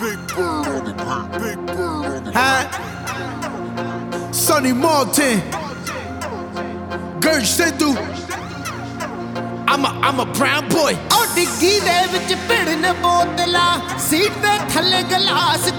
Big bird on the beat. Big bird on the Huh? Sonny Martin. Gersh Sidhu. I'm a, I'm a brown boy. ਉਹ ਡਿੱਗੀ ਦੇ ਵਿੱਚ ਭਿੜਨ ਬੋਤਲਾਂ seat ਤੇ ਥੱਲੇ glass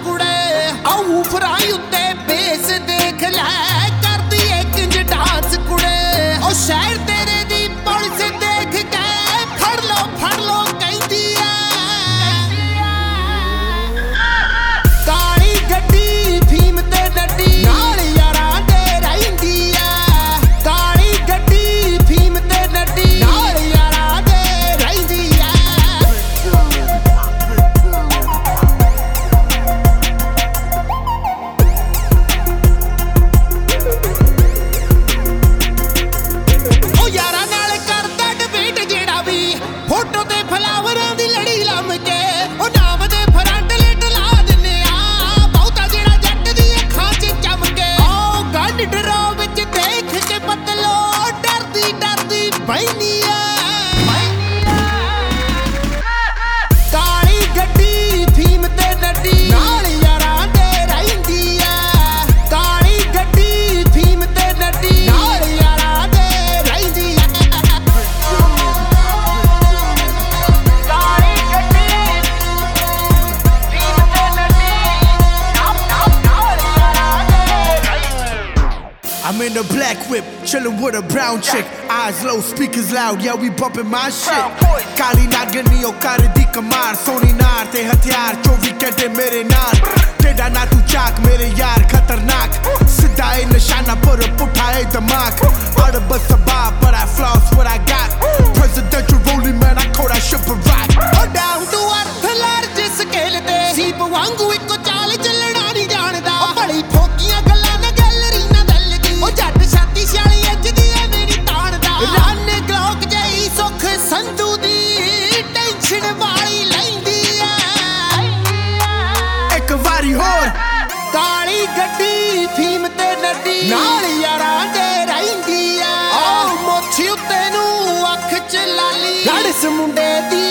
Palani I'm in a black whip, chillin' with a brown chick. Eyes low, speakers loud, yeah, we bumpin' my shit. Kali na gani o oh, kar di Sony nar, te hathyar, chovi kente mere nar. Teda na tu chak, mere yaar, khatarnak. Sidha hai nishana, par putha hai dhamak. Out of bus above, but I floss what I got. Presidential rolling, man, I call that shit barack. Hold down, tu arth lar jis khelte, ਕਾਲੀ ਗੱਡੀ ਫੀਮ ਤੇ ਨੱਡੀ ਨਾਲ ਯਾਰਾਂ ਦੇ ਰਹਿੰਦੀ ਐ ਓ ਮੋਛੀ ਉੱਤੇ ਨੂੰ ਅੱਖ ਚ ਲਾਲੀ। ਲੜਸ ਮੁੰਡੇ ਦੀ